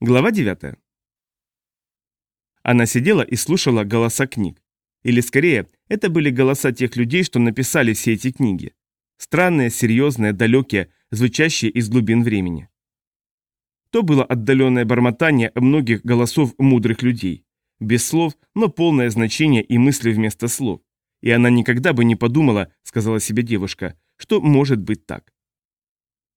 Глава 9. Она сидела и слушала голоса книг. Или скорее, это были голоса тех людей, что написали все эти книги. Странные, серьезные, далекие, звучащие из глубин времени. То было отдаленное бормотание многих голосов мудрых людей. Без слов, но полное значение и мысли вместо слов. И она никогда бы не подумала, сказала себе девушка, что может быть так.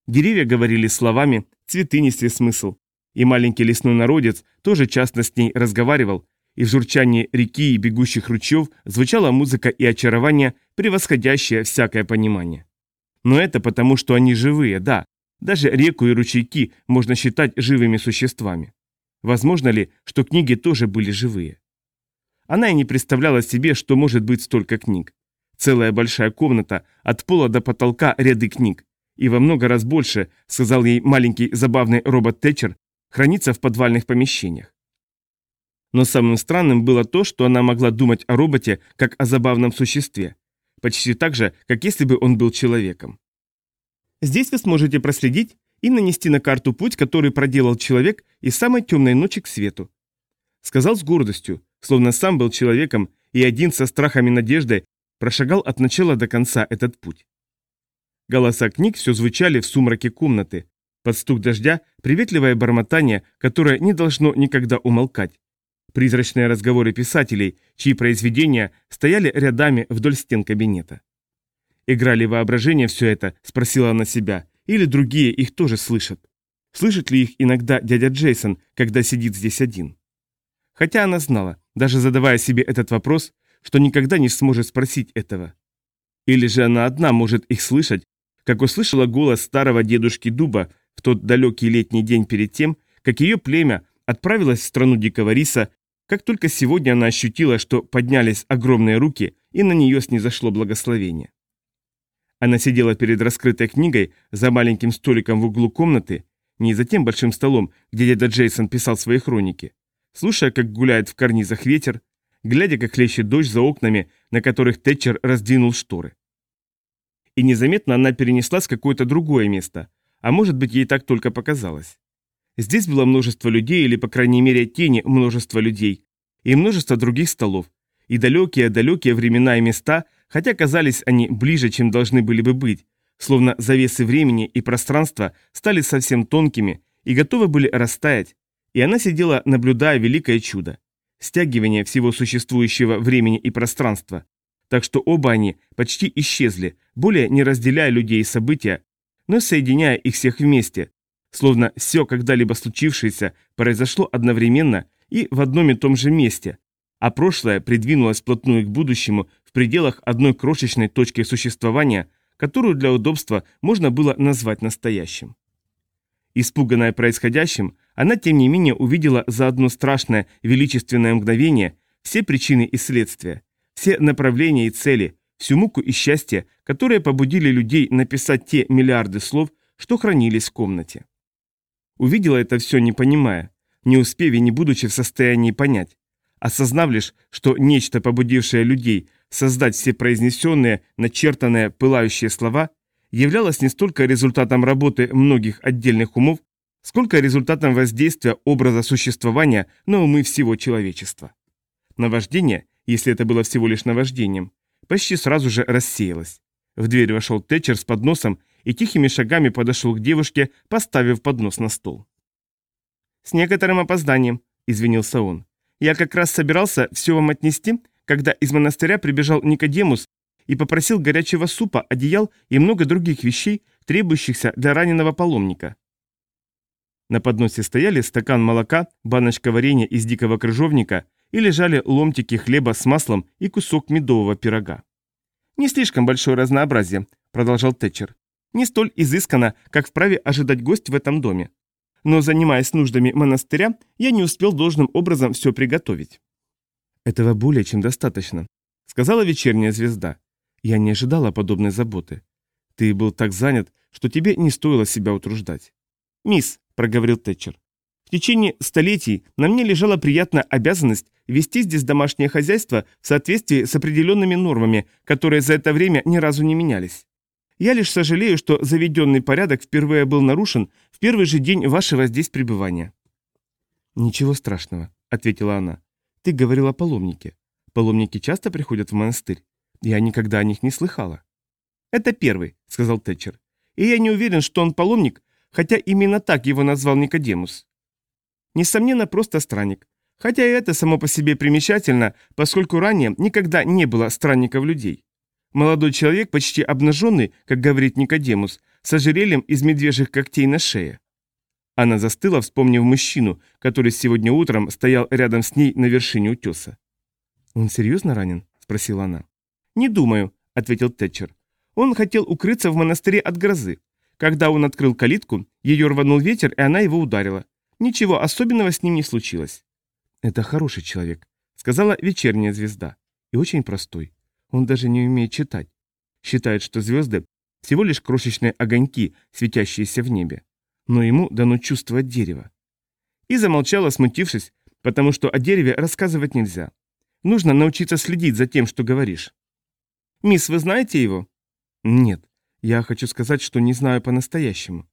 Деревья говорили словами, цветы несли смысл, и маленький лесной народец тоже часто с ней разговаривал, и в журчании реки и бегущих ручьев звучала музыка и очарование, превосходящее всякое понимание. Но это потому, что они живые, да. Даже реку и ручейки можно считать живыми существами. Возможно ли, что книги тоже были живые? Она и не представляла себе, что может быть столько книг. Целая большая комната, от пола до потолка ряды книг. И во много раз больше, сказал ей маленький забавный робот Тэтчер, хранится в подвальных помещениях. Но самым странным было то, что она могла думать о роботе как о забавном существе, почти так же, как если бы он был человеком. Здесь вы сможете проследить и нанести на карту путь, который проделал человек из самой темной ночи к свету. Сказал с гордостью, словно сам был человеком и один со страхом и надеждой прошагал от начала до конца этот путь. Голоса книг все звучали в сумраке комнаты, под стук дождя приветливое бормотание, которое не должно никогда умолкать. Призрачные разговоры писателей, чьи произведения стояли рядами вдоль стен кабинета. Играли воображение все это, спросила она себя, или другие их тоже слышат? Слышит ли их иногда дядя Джейсон, когда сидит здесь один? Хотя она знала, даже задавая себе этот вопрос, что никогда не сможет спросить этого. Или же она одна может их слышать, как услышала голос старого дедушки Дуба в тот далекий летний день перед тем, как ее племя отправилось в страну Дикого Риса, как только сегодня она ощутила, что поднялись огромные руки, и на нее снизошло благословение. Она сидела перед раскрытой книгой за маленьким столиком в углу комнаты, не за тем большим столом, где дядя Джейсон писал свои хроники, слушая, как гуляет в карнизах ветер, глядя, как хлещет дождь за окнами, на которых Тэтчер раздвинул шторы. И незаметно она перенеслась в какое-то другое место, а может быть, ей так только показалось. Здесь было множество людей, или, по крайней мере, тени множества людей, и множество других столов, и далекие-далекие времена и места, хотя казались они ближе, чем должны были бы быть, словно завесы времени и пространства стали совсем тонкими и готовы были растаять, и она сидела, наблюдая великое чудо – стягивание всего существующего времени и пространства, так что оба они почти исчезли, более не разделяя людей и события, но соединяя их всех вместе, словно все когда-либо случившееся произошло одновременно и в одном и том же месте, а прошлое придвинулось вплотную к будущему в пределах одной крошечной точки существования, которую для удобства можно было назвать настоящим. Испуганная происходящим, она тем не менее увидела за одно страшное величественное мгновение все причины и следствия, все направления и цели, всю муку и счастье, которые побудили людей написать те миллиарды слов, что хранились в комнате. Увидела это все, не понимая, не успев и не будучи в состоянии понять, осознав лишь, что нечто, побудившее людей создать все произнесенные, начертанные, пылающие слова, являлось не столько результатом работы многих отдельных умов, сколько результатом воздействия образа существования на умы всего человечества. Наваждение, если это было всего лишь наваждением, почти сразу же рассеялась. В дверь вошел Тэтчер с подносом и тихими шагами подошел к девушке, поставив поднос на стол. «С некоторым опозданием», — извинился он. «Я как раз собирался все вам отнести, когда из монастыря прибежал Никодемус и попросил горячего супа, одеял и много других вещей, требующихся для раненого паломника». На подносе стояли стакан молока, баночка варенья из дикого крыжовника и лежали ломтики хлеба с маслом и кусок медового пирога. «Не слишком большое разнообразие», — продолжал Тэтчер. «Не столь изысканно, как вправе ожидать гость в этом доме. Но, занимаясь нуждами монастыря, я не успел должным образом все приготовить». «Этого более чем достаточно», — сказала вечерняя звезда. «Я не ожидала подобной заботы. Ты был так занят, что тебе не стоило себя утруждать». «Мисс», — проговорил Тэтчер, в течение столетий на мне лежала приятная обязанность вести здесь домашнее хозяйство в соответствии с определенными нормами, которые за это время ни разу не менялись. Я лишь сожалею, что заведенный порядок впервые был нарушен в первый же день вашего здесь пребывания. «Ничего страшного», — ответила она. «Ты говорил о паломнике. Паломники часто приходят в монастырь? Я никогда о них не слыхала». «Это первый», — сказал Тэтчер. «И я не уверен, что он паломник, хотя именно так его назвал Никодемус. Несомненно, просто странник. Хотя и это само по себе примечательно, поскольку ранее никогда не было странников людей. Молодой человек, почти обнаженный, как говорит Никодемус, с ожерельем из медвежьих когтей на шее. Она застыла, вспомнив мужчину, который сегодня утром стоял рядом с ней на вершине утеса. «Он серьезно ранен?» – спросила она. «Не думаю», – ответил Тэтчер. «Он хотел укрыться в монастыре от грозы. Когда он открыл калитку, ее рванул ветер, и она его ударила. Ничего особенного с ним не случилось». «Это хороший человек», — сказала вечерняя звезда. «И очень простой. Он даже не умеет читать. Считает, что звезды — всего лишь крошечные огоньки, светящиеся в небе. Но ему дано чувствовать дерево». И замолчала, смутившись, потому что о дереве рассказывать нельзя. Нужно научиться следить за тем, что говоришь. «Мисс, вы знаете его?» «Нет. Я хочу сказать, что не знаю по-настоящему.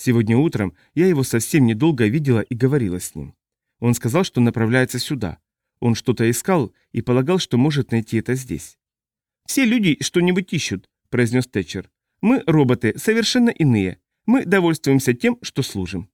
Сегодня утром я его совсем недолго видела и говорила с ним. Он сказал, что направляется сюда. Он что-то искал и полагал, что может найти это здесь. «Все люди что-нибудь ищут», — произнес Тэтчер. «Мы, роботы, совершенно иные. Мы довольствуемся тем, что служим».